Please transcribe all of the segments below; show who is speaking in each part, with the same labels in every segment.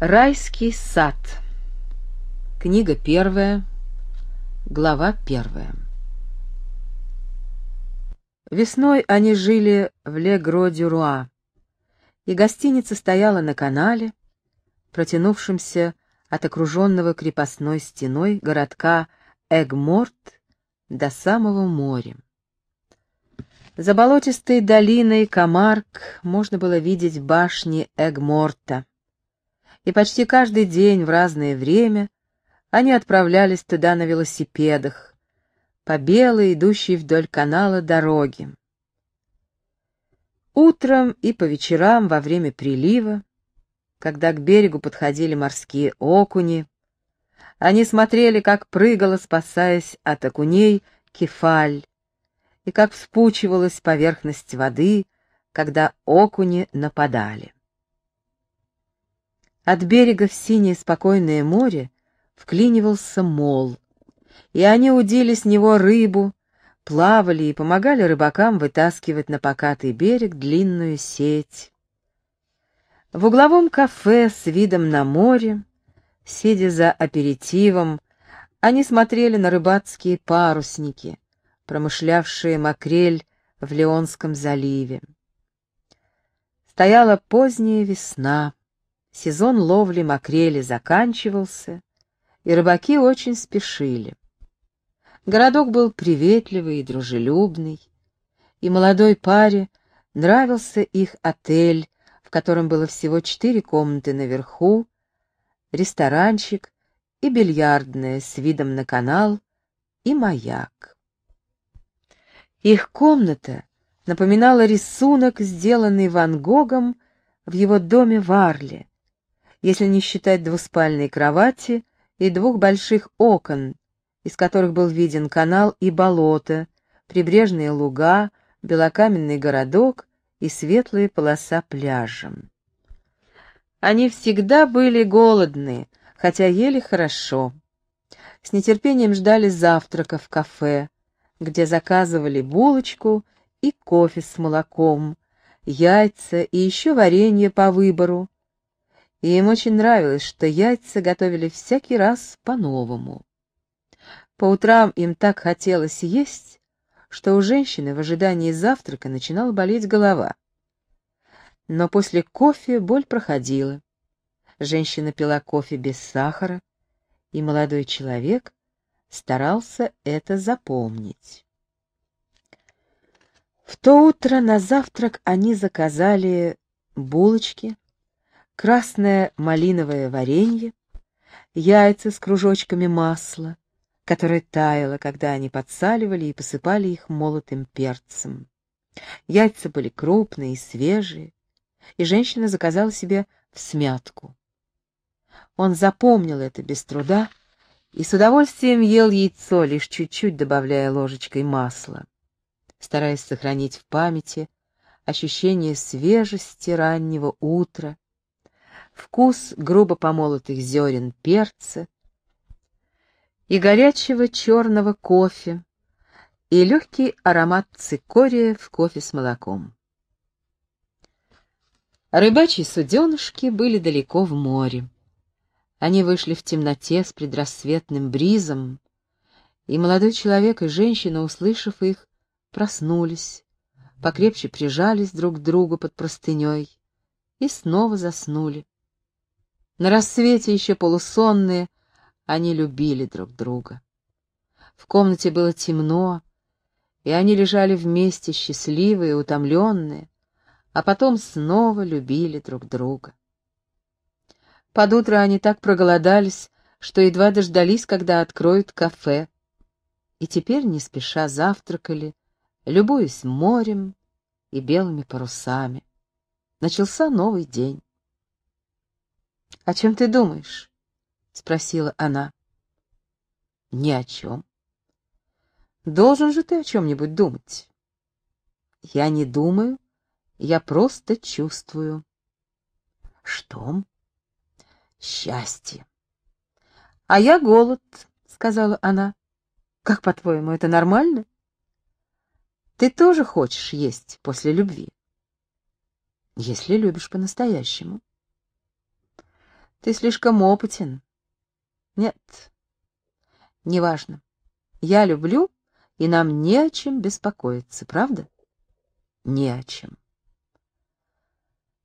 Speaker 1: Райский сад. Книга первая. Глава первая. Весной они жили в Ле-Гро-Дюруа, и гостиница стояла на канале, протянувшемся от окруженного крепостной стеной городка Эгморт до самого моря. За болотистой долиной Камарк можно было видеть башни Эгморта, и почти каждый день в разное время они отправлялись туда на велосипедах, по белой, идущей вдоль канала дороге. Утром и по вечерам во время прилива, когда к берегу подходили морские окуни, они смотрели, как прыгала, спасаясь от окуней, кефаль, и как вспучивалась поверхность воды, когда окуни нападали. От берега в синее спокойное море вклинивался мол, и они удили с него рыбу, плавали и помогали рыбакам вытаскивать на покатый берег длинную сеть. В угловом кафе с видом на море, сидя за аперитивом, они смотрели на рыбацкие парусники, промышлявшие макрель в Леонском заливе. Стояла поздняя весна. Сезон ловли макрели заканчивался, и рыбаки очень спешили. Городок был приветливый и дружелюбный, и молодой паре нравился их отель, в котором было всего четыре комнаты наверху, ресторанчик и бильярдная с видом на канал и маяк. Их комната напоминала рисунок, сделанный Ван Гогом в его доме в Арле, если не считать двуспальной кровати и двух больших окон, из которых был виден канал и болото, прибрежные луга, белокаменный городок и светлая полоса пляжа. Они всегда были голодны, хотя ели хорошо. С нетерпением ждали завтрака в кафе, где заказывали булочку и кофе с молоком, яйца и еще варенье по выбору, и им очень нравилось, что яйца готовили всякий раз по-новому. По утрам им так хотелось есть, что у женщины в ожидании завтрака начинала болеть голова. Но после кофе боль проходила. Женщина пила кофе без сахара, и молодой человек старался это запомнить. В то утро на завтрак они заказали булочки, красное малиновое варенье, яйца с кружочками масла, которое таяло, когда они подсаливали и посыпали их молотым перцем. Яйца были крупные и свежие, и женщина заказала себе всмятку. Он запомнил это без труда и с удовольствием ел яйцо, лишь чуть-чуть добавляя ложечкой масла, стараясь сохранить в памяти ощущение свежести раннего утра, вкус грубо помолотых зерен перца и горячего черного кофе, и легкий аромат цикория в кофе с молоком. Рыбачьи суденышки были далеко в море. Они вышли в темноте с предрассветным бризом, и молодой человек и женщина, услышав их, проснулись, покрепче прижались друг к другу под простыней и снова заснули. На рассвете еще полусонные, они любили друг друга. В комнате было темно, и они лежали вместе, счастливые утомленные, а потом снова любили друг друга. Под утро они так проголодались, что едва дождались, когда откроют кафе, и теперь не спеша завтракали, любуясь морем и белыми парусами. Начался новый день. «О чем ты думаешь?» — спросила она. «Ни о чем». «Должен же ты о чем-нибудь думать». «Я не думаю, я просто чувствую». «Что?» «Счастье». «А я голод», — сказала она. «Как, по-твоему, это нормально?» «Ты тоже хочешь есть после любви?» «Если любишь по-настоящему». Ты слишком опытен. Нет, неважно. Я люблю, и нам не о чем беспокоиться, правда? Не о чем.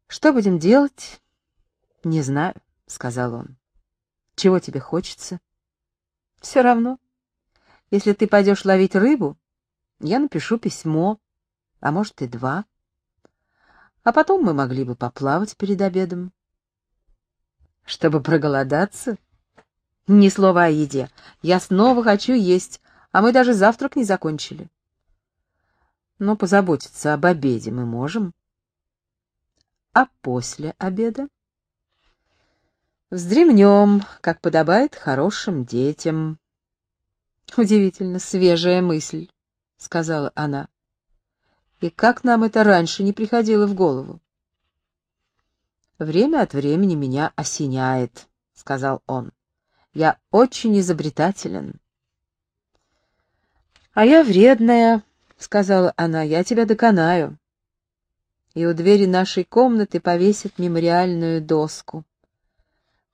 Speaker 1: Что будем делать? Не знаю, сказал он. Чего тебе хочется? Все равно. Если ты пойдешь ловить рыбу, я напишу письмо, а может и два. А потом мы могли бы поплавать перед обедом. Чтобы проголодаться? Ни слова о еде. Я снова хочу есть, а мы даже завтрак не закончили. Но позаботиться об обеде мы можем. А после обеда? Вздремнем, как подобает хорошим детям. Удивительно свежая мысль, — сказала она. И как нам это раньше не приходило в голову? Время от времени меня осеняет, — сказал он. Я очень изобретателен. А я вредная, — сказала она, — я тебя доконаю. И у двери нашей комнаты повесят мемориальную доску.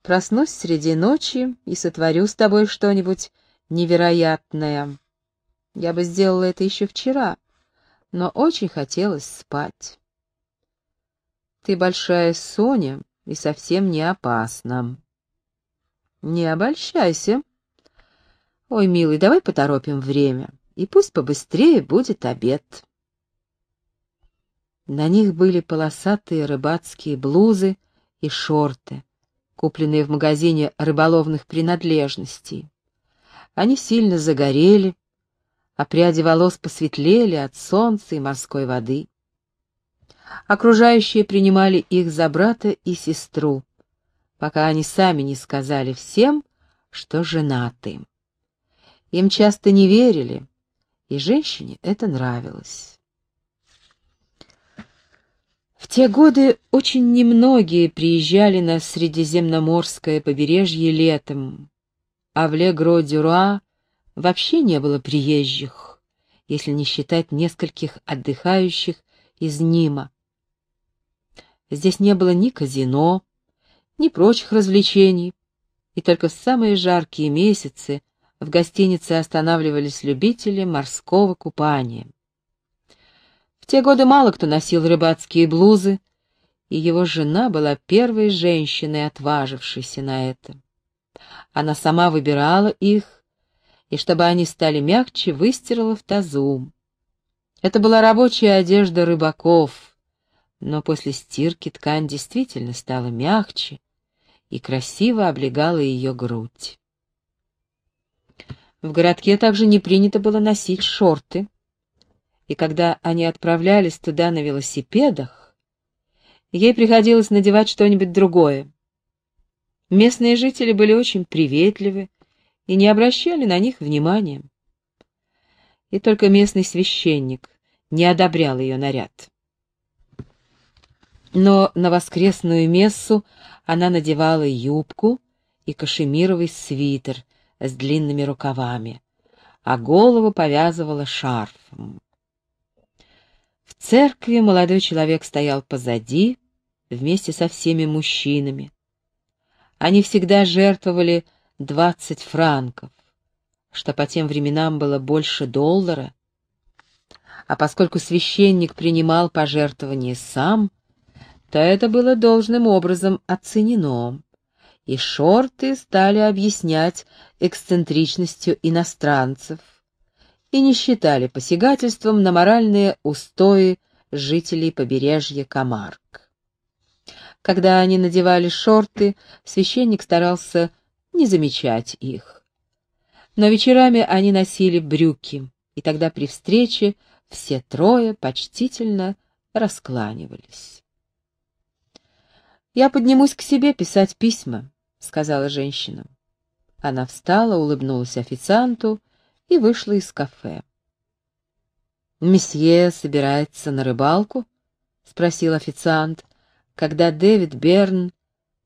Speaker 1: Проснусь среди ночи и сотворю с тобой что-нибудь невероятное. Я бы сделала это еще вчера, но очень хотелось спать. Ты большая Соня и совсем не опасна. Не обольщайся. Ой, милый, давай поторопим время, и пусть побыстрее будет обед. На них были полосатые рыбацкие блузы и шорты, купленные в магазине рыболовных принадлежностей. Они сильно загорели, а пряди волос посветлели от солнца и морской воды. Окружающие принимали их за брата и сестру, пока они сами не сказали всем, что женаты. Им часто не верили, и женщине это нравилось. В те годы очень немногие приезжали на Средиземноморское побережье летом, а в Легро-Дюруа вообще не было приезжих, если не считать нескольких отдыхающих из Нима. Здесь не было ни казино, ни прочих развлечений, и только в самые жаркие месяцы в гостинице останавливались любители морского купания. В те годы мало кто носил рыбацкие блузы, и его жена была первой женщиной, отважившейся на это. Она сама выбирала их, и чтобы они стали мягче, выстирала в тазу. Это была рабочая одежда рыбаков, но после стирки ткань действительно стала мягче и красиво облегала ее грудь. В городке также не принято было носить шорты, и когда они отправлялись туда на велосипедах, ей приходилось надевать что-нибудь другое. Местные жители были очень приветливы и не обращали на них внимания. И только местный священник не одобрял ее наряд. Но на воскресную мессу она надевала юбку и кашемировый свитер с длинными рукавами, а голову повязывала шарфом. В церкви молодой человек стоял позади, вместе со всеми мужчинами. Они всегда жертвовали двадцать франков, что по тем временам было больше доллара. А поскольку священник принимал пожертвования сам, то это было должным образом оценено, и шорты стали объяснять эксцентричностью иностранцев — и не считали посягательством на моральные устои жителей побережья Камарк. Когда они надевали шорты, священник старался не замечать их. Но вечерами они носили брюки, и тогда при встрече все трое почтительно раскланивались. «Я поднимусь к себе писать письма», — сказала женщина. Она встала, улыбнулась официанту и вышла из кафе. «Месье собирается на рыбалку?» — спросил официант, когда Дэвид Берн,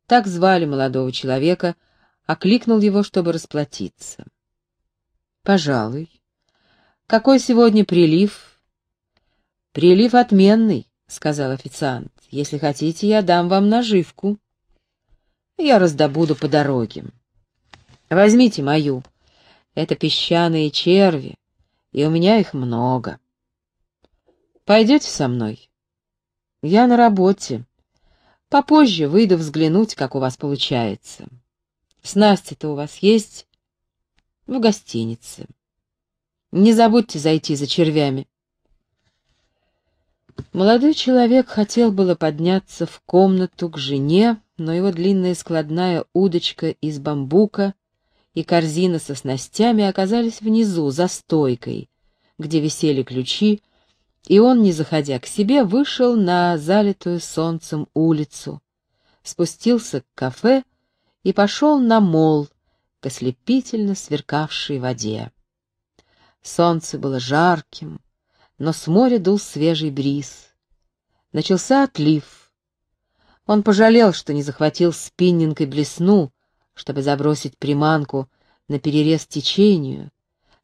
Speaker 1: так звали молодого человека, окликнул его, чтобы расплатиться. «Пожалуй. Какой сегодня прилив?» «Прилив отменный», — сказал официант. «Если хотите, я дам вам наживку». Я раздобуду по дороге. Возьмите мою. Это песчаные черви, и у меня их много. Пойдете со мной? Я на работе. Попозже выйду взглянуть, как у вас получается. Снасти-то у вас есть? В гостинице. Не забудьте зайти за червями. Молодой человек хотел было подняться в комнату к жене, но его длинная складная удочка из бамбука и корзина со снастями оказались внизу, за стойкой, где висели ключи, и он, не заходя к себе, вышел на залитую солнцем улицу, спустился к кафе и пошел на мол к ослепительно сверкавшей воде. Солнце было жарким, но с моря дул свежий бриз. Начался отлив. Он пожалел, что не захватил спиннинг и блесну, чтобы забросить приманку на перерез течению,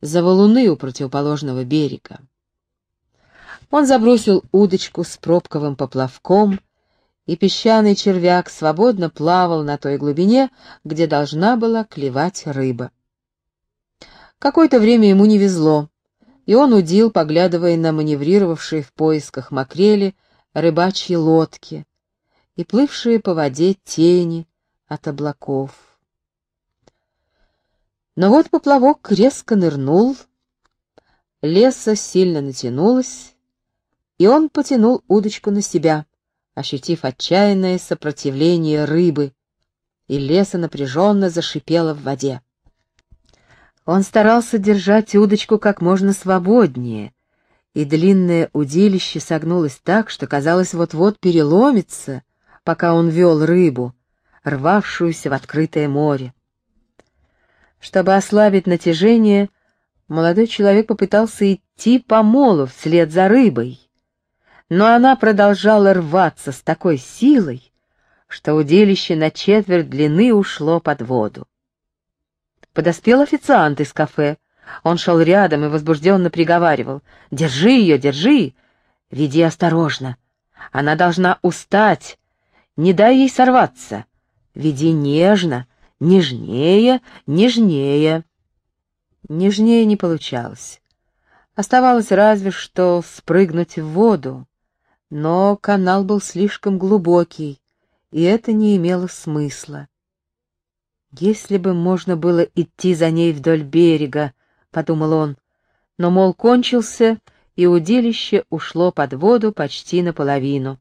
Speaker 1: за валуны у противоположного берега. Он забросил удочку с пробковым поплавком, и песчаный червяк свободно плавал на той глубине, где должна была клевать рыба. Какое-то время ему не везло, и он удил, поглядывая на маневрировавшие в поисках макрели рыбачьи лодки и плывшие по воде тени от облаков. Но вот поплавок резко нырнул, леса сильно натянулась, и он потянул удочку на себя, ощутив отчаянное сопротивление рыбы, и леса напряженно зашипела в воде. Он старался держать удочку как можно свободнее, и длинное удилище согнулось так, что казалось вот-вот переломится, пока он вел рыбу, рвавшуюся в открытое море. Чтобы ослабить натяжение, молодой человек попытался идти по молу вслед за рыбой но она продолжала рваться с такой силой, что удилище на четверть длины ушло под воду. Подоспел официант из кафе. Он шел рядом и возбужденно приговаривал. «Держи ее, держи! Веди осторожно. Она должна устать. Не дай ей сорваться. Веди нежно, нежнее, нежнее». Нежнее не получалось. Оставалось разве что спрыгнуть в воду. Но канал был слишком глубокий, и это не имело смысла. «Если бы можно было идти за ней вдоль берега», — подумал он, но мол кончился, и удилище ушло под воду почти наполовину.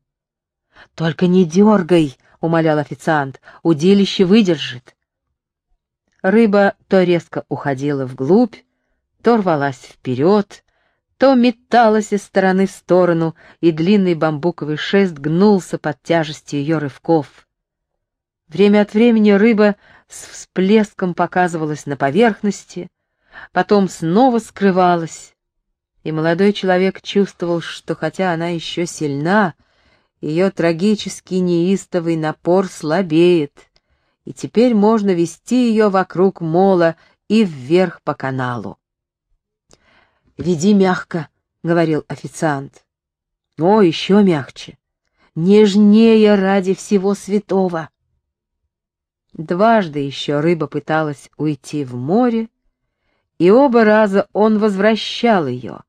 Speaker 1: «Только не дергай», — умолял официант, — «удилище выдержит». Рыба то резко уходила вглубь, то рвалась вперед, то металась из стороны в сторону, и длинный бамбуковый шест гнулся под тяжестью ее рывков. Время от времени рыба с всплеском показывалась на поверхности, потом снова скрывалась, и молодой человек чувствовал, что хотя она еще сильна, ее трагический неистовый напор слабеет, и теперь можно вести ее вокруг мола и вверх по каналу. «Веди мягко», — говорил официант. «О, еще мягче! Нежнее ради всего святого!» Дважды еще рыба пыталась уйти в море, и оба раза он возвращал ее,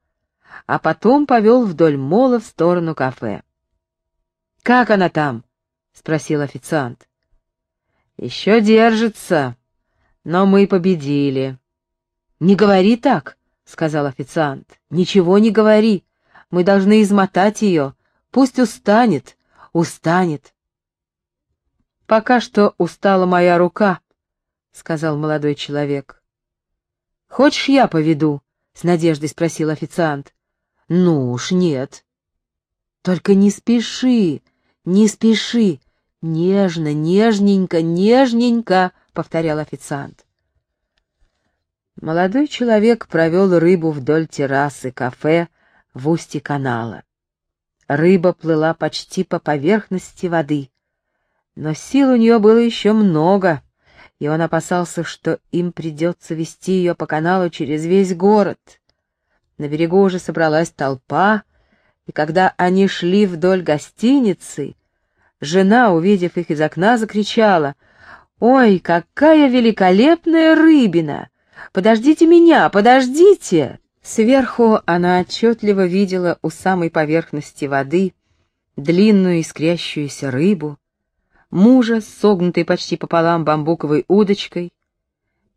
Speaker 1: а потом повел вдоль мола в сторону кафе. «Как она там?» — спросил официант. «Еще держится, но мы победили». «Не говори так», — сказал официант. «Ничего не говори. Мы должны измотать ее. Пусть устанет, устанет». «Пока что устала моя рука», — сказал молодой человек. «Хочешь, я поведу?» — с надеждой спросил официант. «Ну уж нет». «Только не спеши, не спеши. Нежно, нежненько, нежненько», — повторял официант. Молодой человек провел рыбу вдоль террасы кафе в устье канала. Рыба плыла почти по поверхности воды, но сил у нее было еще много, и он опасался, что им придется вести ее по каналу через весь город. На берегу уже собралась толпа, и когда они шли вдоль гостиницы, жена, увидев их из окна, закричала «Ой, какая великолепная рыбина! Подождите меня, подождите!» Сверху она отчетливо видела у самой поверхности воды длинную искрящуюся рыбу, мужа согнутой почти пополам бамбуковой удочкой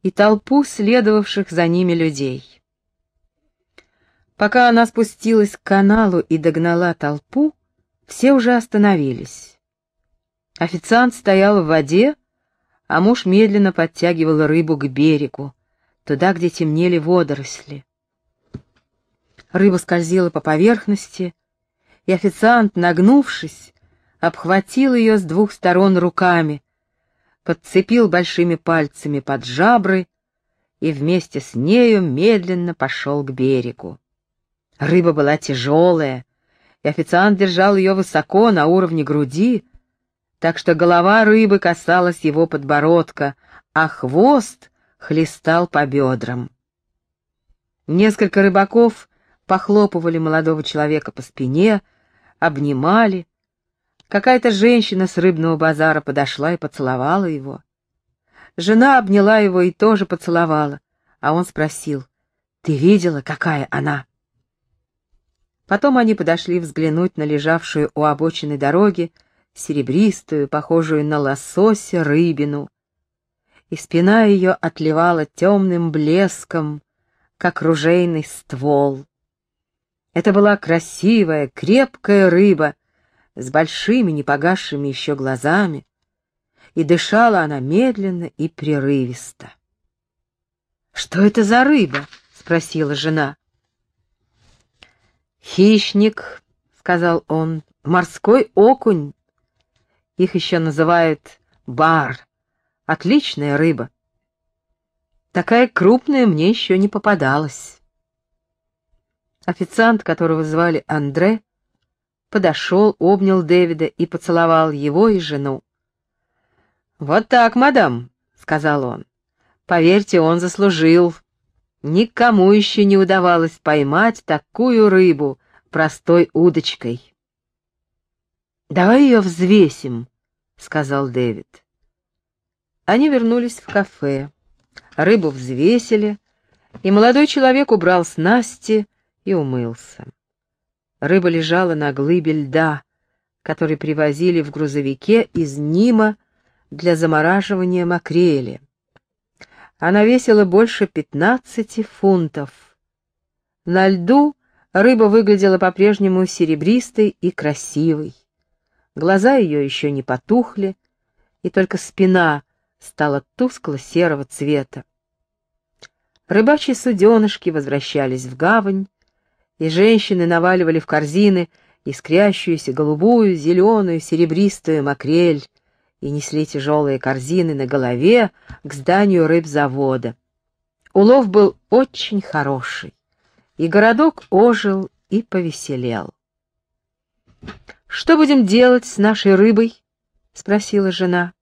Speaker 1: и толпу следовавших за ними людей. Пока она спустилась к каналу и догнала толпу, все уже остановились. Официант стоял в воде, а муж медленно подтягивал рыбу к берегу, туда, где темнели водоросли. Рыба скользила по поверхности, и официант, нагнувшись, обхватил ее с двух сторон руками, подцепил большими пальцами под жабры и вместе с нею медленно пошел к берегу. Рыба была тяжелая, и официант держал ее высоко, на уровне груди, так что голова рыбы касалась его подбородка, а хвост хлестал по бедрам. Несколько рыбаков похлопывали молодого человека по спине, обнимали. Какая-то женщина с рыбного базара подошла и поцеловала его. Жена обняла его и тоже поцеловала, а он спросил, «Ты видела, какая она?» Потом они подошли взглянуть на лежавшую у обочины дороги серебристую, похожую на лосося, рыбину, и спина ее отливала темным блеском, как ружейный ствол. Это была красивая, крепкая рыба с большими непогасшими еще глазами, и дышала она медленно и прерывисто. «Что это за рыба?» — спросила жена. «Хищник», — сказал он, — «морской окунь. Их еще называют бар. Отличная рыба. Такая крупная мне еще не попадалась». Официант, которого звали Андре, подошел, обнял Дэвида и поцеловал его и жену. «Вот так, мадам», — сказал он. «Поверьте, он заслужил. Никому еще не удавалось поймать такую рыбу простой удочкой». «Давай ее взвесим», — сказал Дэвид. Они вернулись в кафе. Рыбу взвесили, и молодой человек убрал снасти, и умылся. Рыба лежала на глыбе льда, который привозили в грузовике из Нима для замораживания макрели. Она весила больше пятнадцати фунтов. На льду рыба выглядела по-прежнему серебристой и красивой. Глаза ее еще не потухли, и только спина стала тускло-серого цвета. Рыбачьи суденышки возвращались в гавань, и женщины наваливали в корзины искрящуюся голубую, зеленую, серебристую макрель и несли тяжелые корзины на голове к зданию рыбзавода. Улов был очень хороший, и городок ожил и повеселел. «Что будем делать с нашей рыбой?» — спросила жена.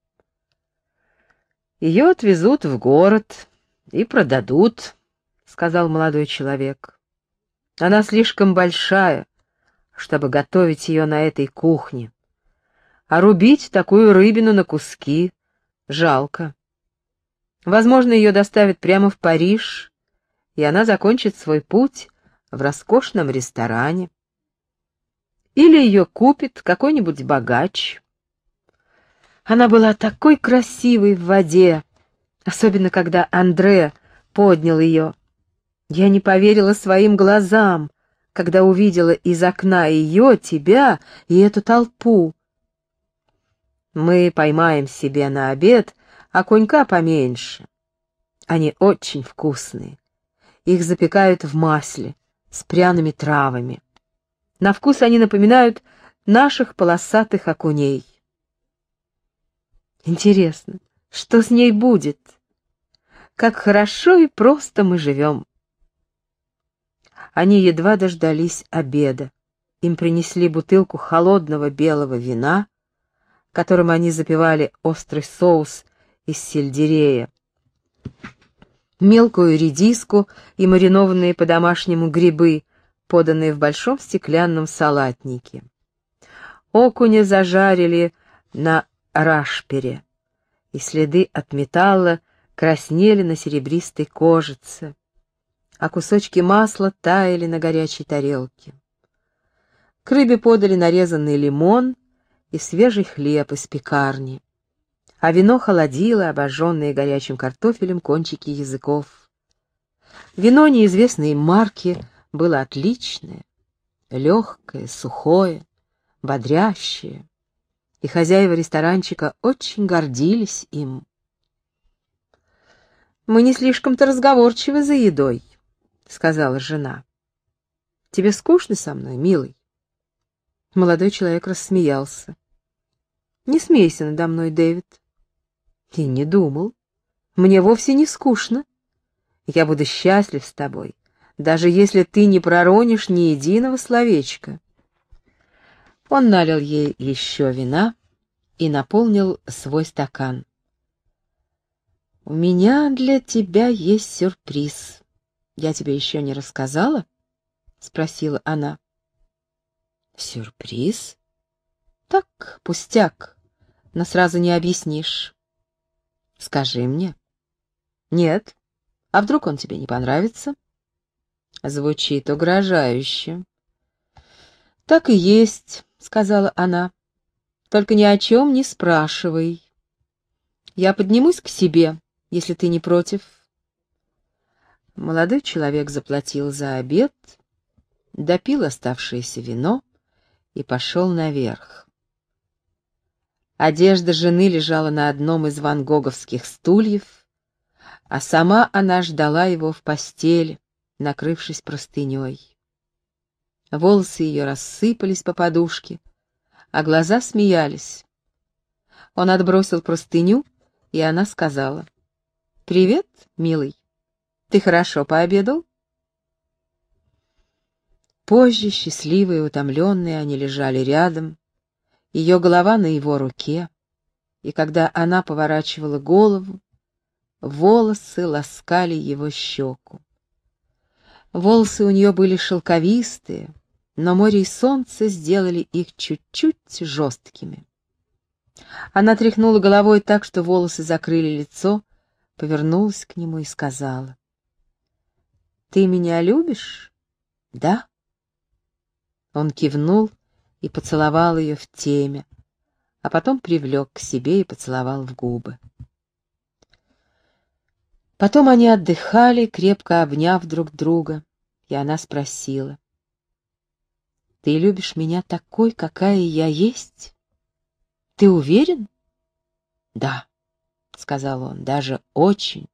Speaker 1: «Ее отвезут в город и продадут», — сказал молодой человек. Она слишком большая, чтобы готовить ее на этой кухне. А рубить такую рыбину на куски жалко. Возможно, ее доставят прямо в Париж, и она закончит свой путь в роскошном ресторане. Или ее купит какой-нибудь богач. Она была такой красивой в воде, особенно когда Андре поднял ее я не поверила своим глазам, когда увидела из окна ее, тебя и эту толпу. Мы поймаем себе на обед окунька поменьше. Они очень вкусные. Их запекают в масле с пряными травами. На вкус они напоминают наших полосатых окуней. Интересно, что с ней будет? Как хорошо и просто мы живем. Они едва дождались обеда. Им принесли бутылку холодного белого вина, которым они запивали острый соус из сельдерея, мелкую редиску и маринованные по-домашнему грибы, поданные в большом стеклянном салатнике. Окуня зажарили на рашпере, и следы от металла краснели на серебристой кожице, а кусочки масла таяли на горячей тарелке. К рыбе подали нарезанный лимон и свежий хлеб из пекарни, а вино холодило обожженные горячим картофелем кончики языков. Вино неизвестной марки было отличное, легкое, сухое, бодрящее, и хозяева ресторанчика очень гордились им. «Мы не слишком-то разговорчивы за едой», — сказала жена. «Тебе скучно со мной, милый?» Молодой человек рассмеялся. «Не смейся надо мной, Дэвид». «И не думал. Мне вовсе не скучно. Я буду счастлив с тобой, даже если ты не проронишь ни единого словечка». Он налил ей еще вина и наполнил свой стакан. «У меня для тебя есть сюрприз. Я тебе еще не рассказала?» — спросила она. «Сюрприз?» «Так, пустяк, но сразу не объяснишь. Скажи мне». «Нет. А вдруг он тебе не понравится?» Звучит угрожающе. «Так и есть. — сказала она. «Только ни о чем не спрашивай. Я поднимусь к себе, если ты не против». Молодой человек заплатил за обед, допил оставшееся вино и пошел наверх. Одежда жены лежала на одном из ван-гоговских стульев, а сама она ждала его в постели, накрывшись простыней. Волосы ее рассыпались по подушке, а глаза смеялись. Он отбросил простыню, и она сказала. «Привет, милый. Ты хорошо пообедал?» Позже, счастливые и утомленные, они лежали рядом, ее голова на его руке, и когда она поворачивала голову, волосы ласкали его щеку. Волосы у нее были шелковистые, но море и солнце сделали их чуть-чуть жесткими. Она тряхнула головой так, что волосы закрыли лицо, повернулась к нему и сказала. «Ты меня любишь?» «Да». Он кивнул и поцеловал ее в теме, а потом привлек к себе и поцеловал в губы. Потом они отдыхали, крепко обняв друг друга, и она спросила. «Ты любишь меня такой, какая я есть? Ты уверен?» «Да», — сказал он, — «даже очень.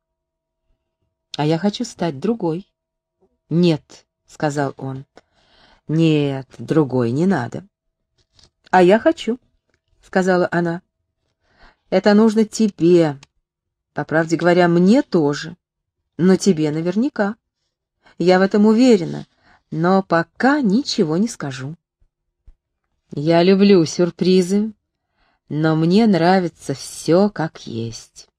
Speaker 1: А я хочу стать другой». «Нет», — сказал он, — «нет, другой не надо». «А я хочу», — сказала она. «Это нужно тебе, по правде говоря, мне тоже, но тебе наверняка. Я в этом уверена, но пока ничего не скажу. Я люблю сюрпризы, но мне нравится все как есть.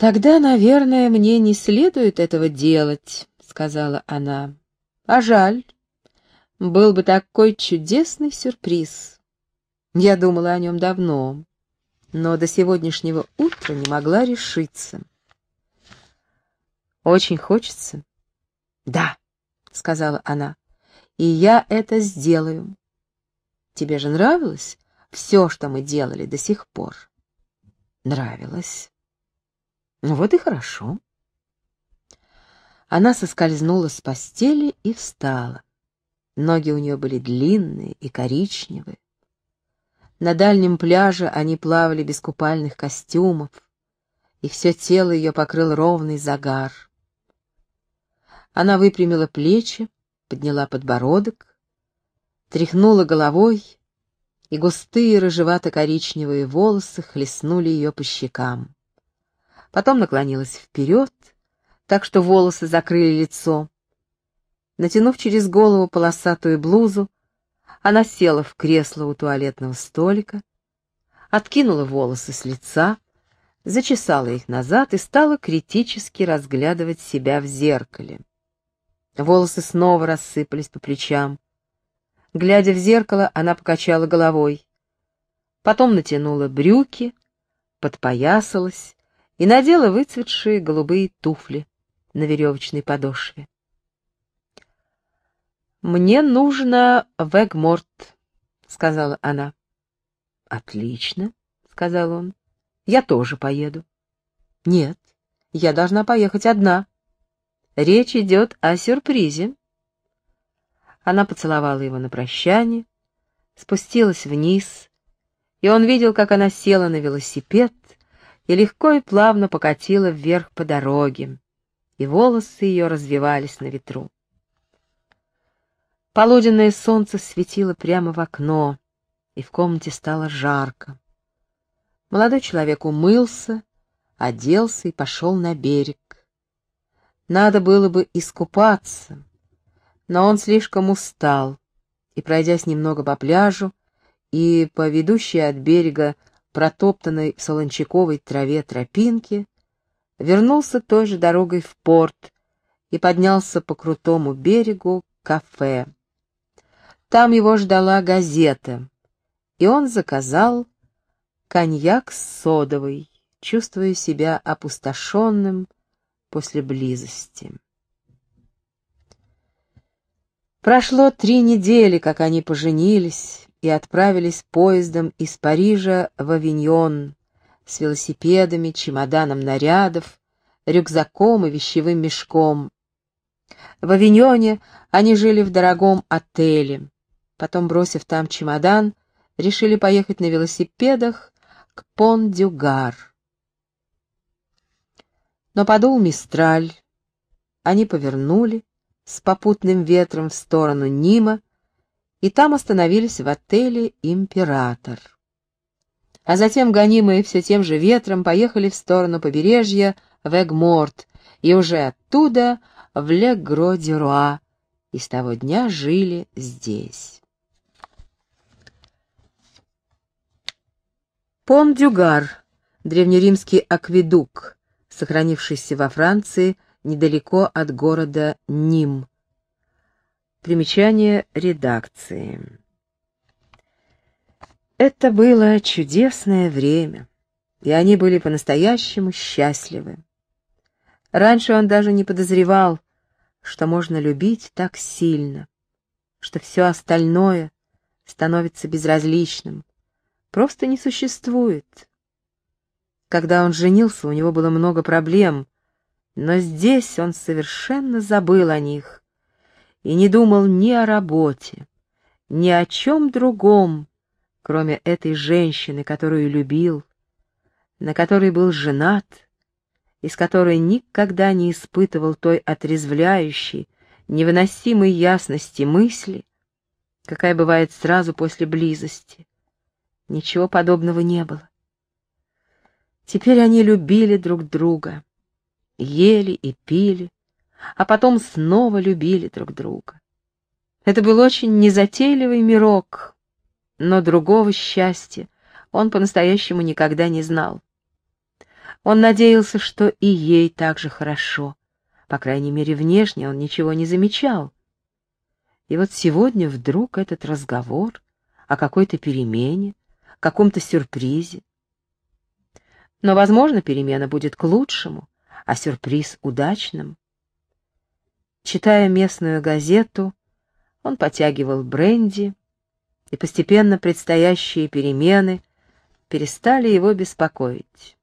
Speaker 1: Тогда, наверное, мне не следует этого делать, сказала она. А жаль. Был бы такой чудесный сюрприз. Я думала о нем давно но до сегодняшнего утра не могла решиться. «Очень хочется?» «Да», — сказала она, — «и я это сделаю. Тебе же нравилось все, что мы делали до сих пор?» «Нравилось». «Ну вот и хорошо». Она соскользнула с постели и встала. Ноги у нее были длинные и коричневые. На дальнем пляже они плавали без купальных костюмов, и все тело ее покрыл ровный загар. Она выпрямила плечи, подняла подбородок, тряхнула головой, и густые рыжевато-коричневые волосы хлестнули ее по щекам. Потом наклонилась вперед, так что волосы закрыли лицо. Натянув через голову полосатую блузу, она села в кресло у туалетного столика, откинула волосы с лица, зачесала их назад и стала критически разглядывать себя в зеркале. Волосы снова рассыпались по плечам. Глядя в зеркало, она покачала головой. Потом натянула брюки, подпоясалась и надела выцветшие голубые туфли на веревочной подошве. «Мне нужно в Эгморт», — сказала она. «Отлично», — сказал он. «Я тоже поеду». «Нет, я должна поехать одна. Речь идет о сюрпризе». Она поцеловала его на прощание, спустилась вниз, и он видел, как она села на велосипед и легко и плавно покатила вверх по дороге, и волосы ее развивались на ветру. Полуденное солнце светило прямо в окно, и в комнате стало жарко. Молодой человек умылся, оделся и пошел на берег. Надо было бы искупаться, но он слишком устал, и, пройдясь немного по пляжу и по ведущей от берега протоптанной в солончаковой траве тропинке, вернулся той же дорогой в порт и поднялся по крутому берегу кафе. Там его ждала газета, и он заказал коньяк с содовой, чувствуя себя опустошенным после близости. Прошло три недели, как они поженились и отправились поездом из Парижа в Авиньон с велосипедами, чемоданом нарядов, рюкзаком и вещевым мешком. В Авиньоне они жили в дорогом отеле, Потом, бросив там чемодан, решили поехать на велосипедах к Пон-Дюгар. Но подул мистраль. Они повернули с попутным ветром в сторону Нима, и там остановились в отеле «Император». А затем, гонимые все тем же ветром, поехали в сторону побережья в Эгморт и уже оттуда в Ле-Гро-Дюруа, и с того дня жили здесь. Пон-Дюгар, древнеримский акведук, сохранившийся во Франции недалеко от города Ним. Примечание редакции. Это было чудесное время, и они были по-настоящему счастливы. Раньше он даже не подозревал, что можно любить так сильно, что все остальное становится безразличным, просто не существует. Когда он женился, у него было много проблем, но здесь он совершенно забыл о них и не думал ни о работе, ни о чем другом, кроме этой женщины, которую любил, на которой был женат, и с которой никогда не испытывал той отрезвляющей, невыносимой ясности мысли, какая бывает сразу после близости. Ничего подобного не было. Теперь они любили друг друга, ели и пили, а потом снова любили друг друга. Это был очень незатейливый мирок, но другого счастья он по-настоящему никогда не знал. Он надеялся, что и ей так же хорошо. По крайней мере, внешне он ничего не замечал. И вот сегодня вдруг этот разговор о какой-то перемене, каком-то сюрпризе. Но, возможно, перемена будет к лучшему, а сюрприз — удачным. Читая местную газету, он потягивал бренди, и постепенно предстоящие перемены перестали его беспокоить.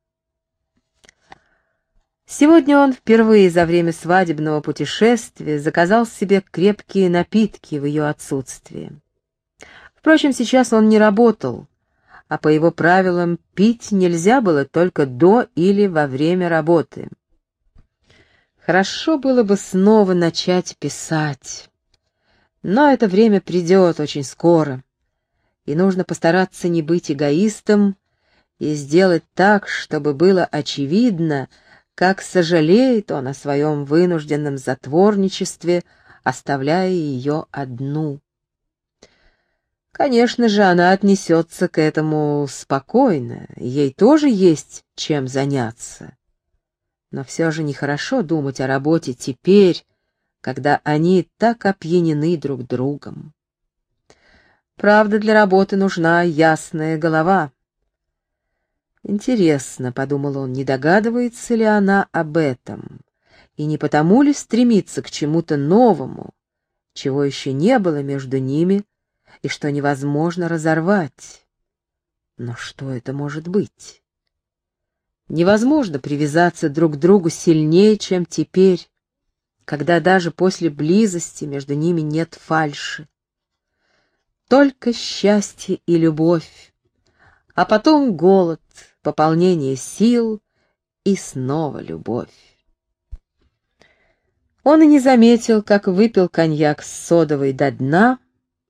Speaker 1: Сегодня он впервые за время свадебного путешествия заказал себе крепкие напитки в ее отсутствие. Впрочем, сейчас он не работал, а по его правилам пить нельзя было только до или во время работы. Хорошо было бы снова начать писать. Но это время придет очень скоро, и нужно постараться не быть эгоистом и сделать так, чтобы было очевидно, как сожалеет он о своем вынужденном затворничестве, оставляя ее одну. Конечно же, она отнесется к этому спокойно, ей тоже есть чем заняться. Но все же нехорошо думать о работе теперь, когда они так опьянены друг другом. Правда, для работы нужна ясная голова. Интересно, — подумал он, — не догадывается ли она об этом, и не потому ли стремится к чему-то новому, чего еще не было между ними и что невозможно разорвать. Но что это может быть? Невозможно привязаться друг к другу сильнее, чем теперь, когда даже после близости между ними нет фальши. Только счастье и любовь, а потом голод, пополнение сил и снова любовь. Он и не заметил, как выпил коньяк с содовой до дна,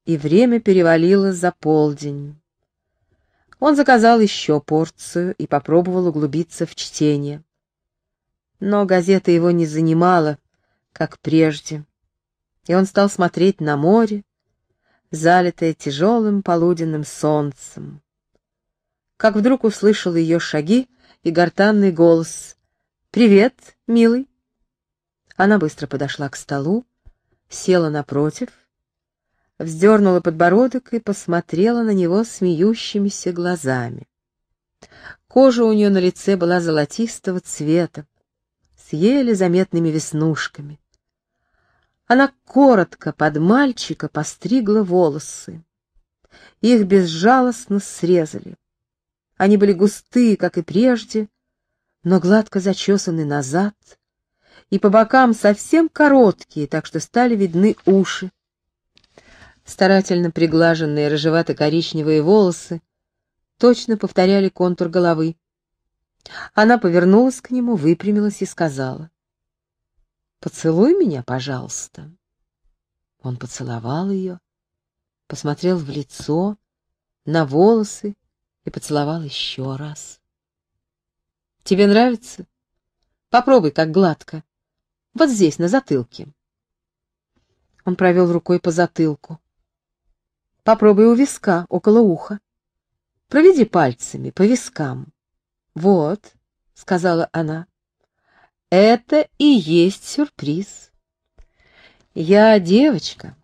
Speaker 1: и время перевалило за полдень. Он заказал еще порцию и попробовал углубиться в чтение. Но газета его не занимала, как прежде, и он стал смотреть на море, залитое тяжелым полуденным солнцем. Как вдруг услышал ее шаги и гортанный голос «Привет, милый!» Она быстро подошла к столу, села напротив, вздернула подбородок и посмотрела на него смеющимися глазами. Кожа у нее на лице была золотистого цвета, с еле заметными веснушками. Она коротко под мальчика постригла волосы. Их безжалостно срезали. Они были густые, как и прежде, но гладко зачесаны назад, и по бокам совсем короткие, так что стали видны уши. Старательно приглаженные рыжевато-коричневые волосы точно повторяли контур головы. Она повернулась к нему, выпрямилась и сказала, «Поцелуй меня, пожалуйста». Он поцеловал ее, посмотрел в лицо, на волосы и поцеловал еще раз. «Тебе нравится? Попробуй, как гладко. Вот здесь, на затылке. Он провел рукой по затылку. Попробуй у виска, около уха. Проведи пальцами по вискам. Вот, сказала она. Это и есть сюрприз. Я девочка,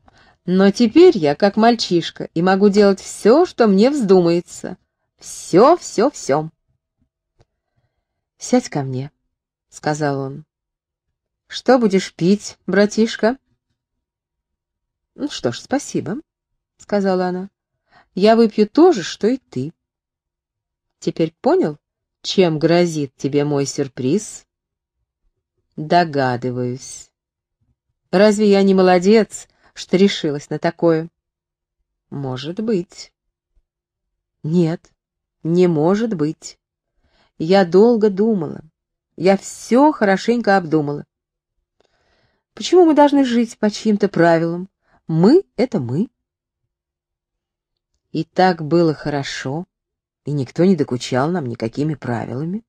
Speaker 1: но теперь я как мальчишка и могу делать все, что мне вздумается. Все, все, все. Сядь ко мне, сказал он. Что будешь пить, братишка? Ну что ж, спасибо, сказала она. Я выпью то же, что и ты. Теперь понял, чем грозит тебе мой сюрприз? Догадываюсь. Разве я не молодец, что решилась на такое? Может быть. Нет, не может быть. Я долго думала. Я все хорошенько обдумала. Почему мы должны жить по чьим-то правилам? Мы — это мы. И так было хорошо, и никто не докучал нам никакими правилами.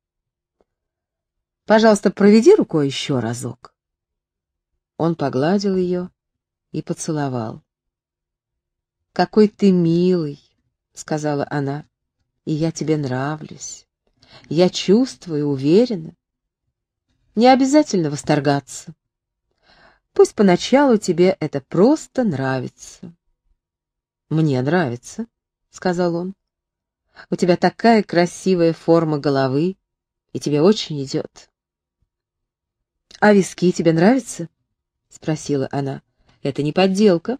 Speaker 1: Пожалуйста, проведи рукой еще разок. Он погладил ее и поцеловал. «Какой ты милый!» — сказала она. «И я тебе нравлюсь. Я чувствую, уверена. Не обязательно восторгаться. Пусть поначалу тебе это просто нравится. Мне нравится, сказал он. У тебя такая красивая форма головы, и тебе очень идет. А виски тебе нравятся? спросила она. Это не подделка,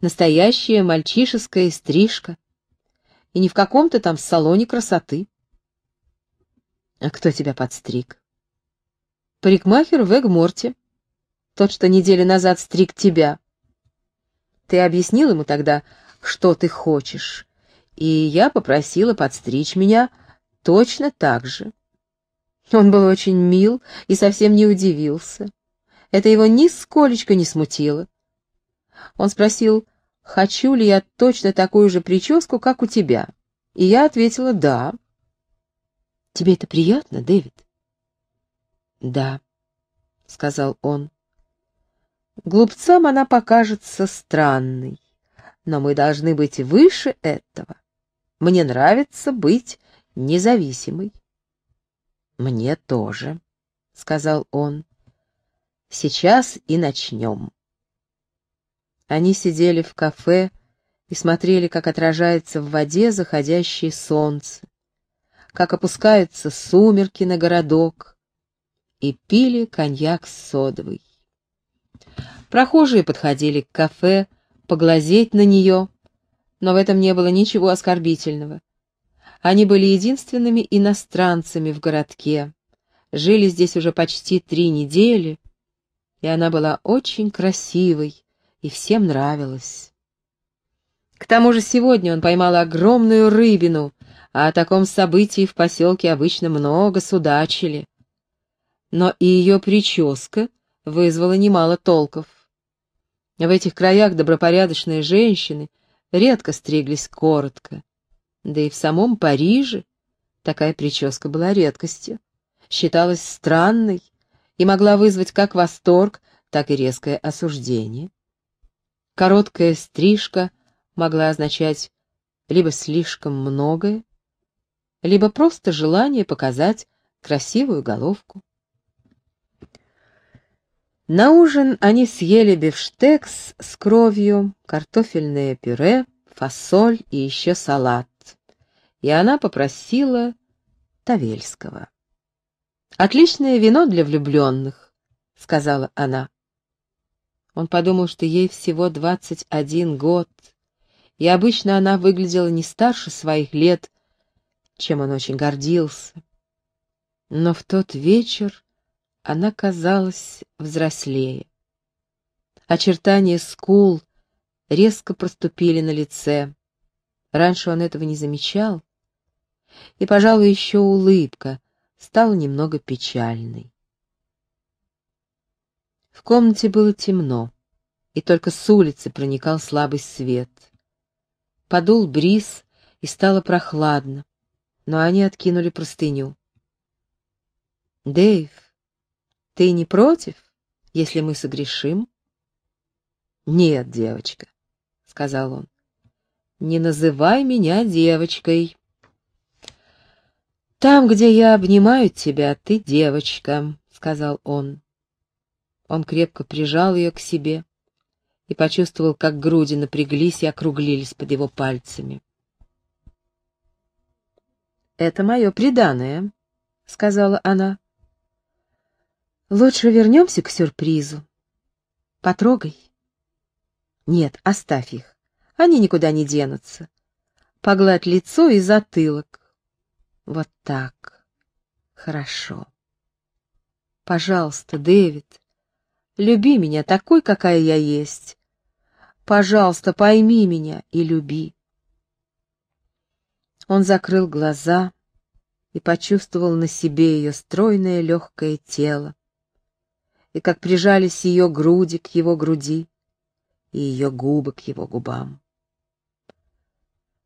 Speaker 1: настоящая мальчишеская стрижка. И не в каком-то там салоне красоты. А кто тебя подстриг? Парикмахер в Эгморте тот, что неделю назад стриг тебя. Ты объяснил ему тогда, что ты хочешь, и я попросила подстричь меня точно так же. Он был очень мил и совсем не удивился. Это его нисколечко не смутило. Он спросил, хочу ли я точно такую же прическу, как у тебя, и я ответила «да». «Тебе это приятно, Дэвид?» «Да», — сказал он. Глупцам она покажется странной, но мы должны быть выше этого. Мне нравится быть независимой. Мне тоже, — сказал он. Сейчас и начнем. Они сидели в кафе и смотрели, как отражается в воде заходящее солнце. как опускаются сумерки на городок, и пили коньяк с содовой. Прохожие подходили к кафе поглазеть на нее, но в этом не было ничего оскорбительного. Они были единственными иностранцами в городке, жили здесь уже почти три недели, и она была очень красивой и всем нравилась. К тому же сегодня он поймал огромную рыбину, а о таком событии в поселке обычно много судачили. Но и ее прическа вызвала немало толков. В этих краях добропорядочные женщины редко стриглись коротко. Да и в самом Париже такая прическа была редкостью, считалась странной и могла вызвать как восторг, так и резкое осуждение. Короткая стрижка могла означать либо слишком многое, либо просто желание показать красивую головку. На ужин они съели бифштекс с кровью, картофельное пюре, фасоль и еще салат. И она попросила Тавельского. «Отличное вино для влюбленных», — сказала она. Он подумал, что ей всего двадцать один год, и обычно она выглядела не старше своих лет, чем он очень гордился. Но в тот вечер она казалась взрослее. Очертания скул резко проступили на лице. Раньше он этого не замечал. И, пожалуй, еще улыбка стала немного печальной. В комнате было темно, и только с улицы проникал слабый свет. Подул бриз, и стало прохладно, но они откинули простыню. «Дэйв, ты не против, если мы согрешим? Нет, девочка, сказал он. Не называй меня девочкой. Там, где я обнимаю тебя, ты девочка, сказал он. Он крепко прижал ее к себе и почувствовал, как груди напряглись и округлились под его пальцами. «Это мое преданное», — сказала она. Лучше вернемся к сюрпризу. Потрогай. Нет, оставь их. Они никуда не денутся. Погладь лицо и затылок. Вот так. Хорошо. Пожалуйста, Дэвид, люби меня такой, какая я есть. Пожалуйста, пойми меня и люби. Он закрыл глаза и почувствовал на себе ее стройное легкое тело, и как прижались ее груди к его груди и ее губы к его губам.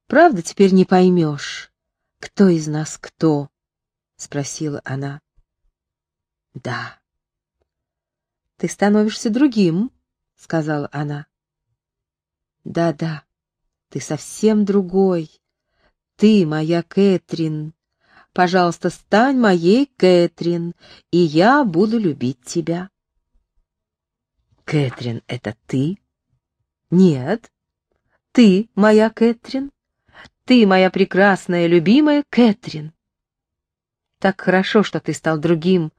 Speaker 1: «Правда, теперь не поймешь, кто из нас кто?» — спросила она. «Да». «Ты становишься другим», — сказала она. «Да-да, ты совсем другой. Ты моя Кэтрин. Пожалуйста, стань моей Кэтрин, и я буду любить тебя». Кэтрин, это ты? Нет. Ты моя Кэтрин? Ты моя прекрасная, любимая Кэтрин. Так хорошо, что ты стал другим.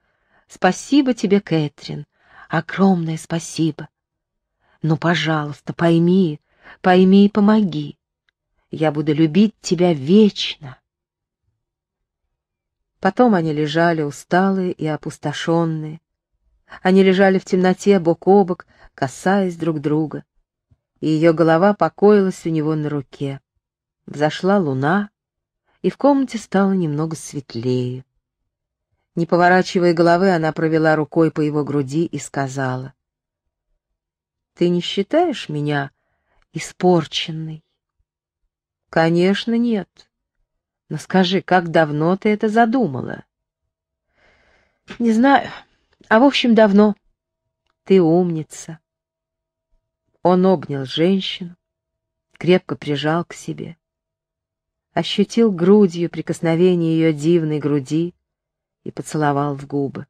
Speaker 1: Спасибо тебе, Кэтрин. Огромное спасибо. Ну, пожалуйста, пойми, пойми и помоги. Я буду любить тебя вечно. Потом они лежали усталые и опустошенные, они лежали в темноте бок о бок, касаясь друг друга, и ее голова покоилась у него на руке. Взошла луна, и в комнате стало немного светлее. Не поворачивая головы, она провела рукой по его груди и сказала, «Ты не считаешь меня испорченной?» «Конечно, нет. Но скажи, как давно ты это задумала?» «Не знаю. А в общем, давно. Ты умница. Он обнял женщину, крепко прижал к себе, ощутил грудью прикосновение ее дивной груди и поцеловал в губы.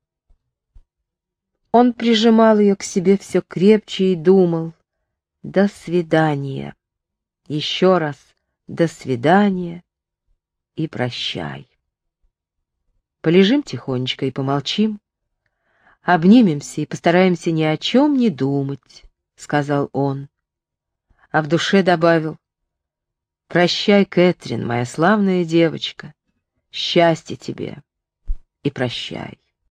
Speaker 1: Он прижимал ее к себе все крепче и думал «До свидания». Еще раз «До свидания» и «Прощай». Полежим тихонечко и помолчим. Обнимемся и постараемся ни о чем не думать, — сказал он. А в душе добавил, «Прощай, Кэтрин, моя славная девочка, счастья тебе и прощай».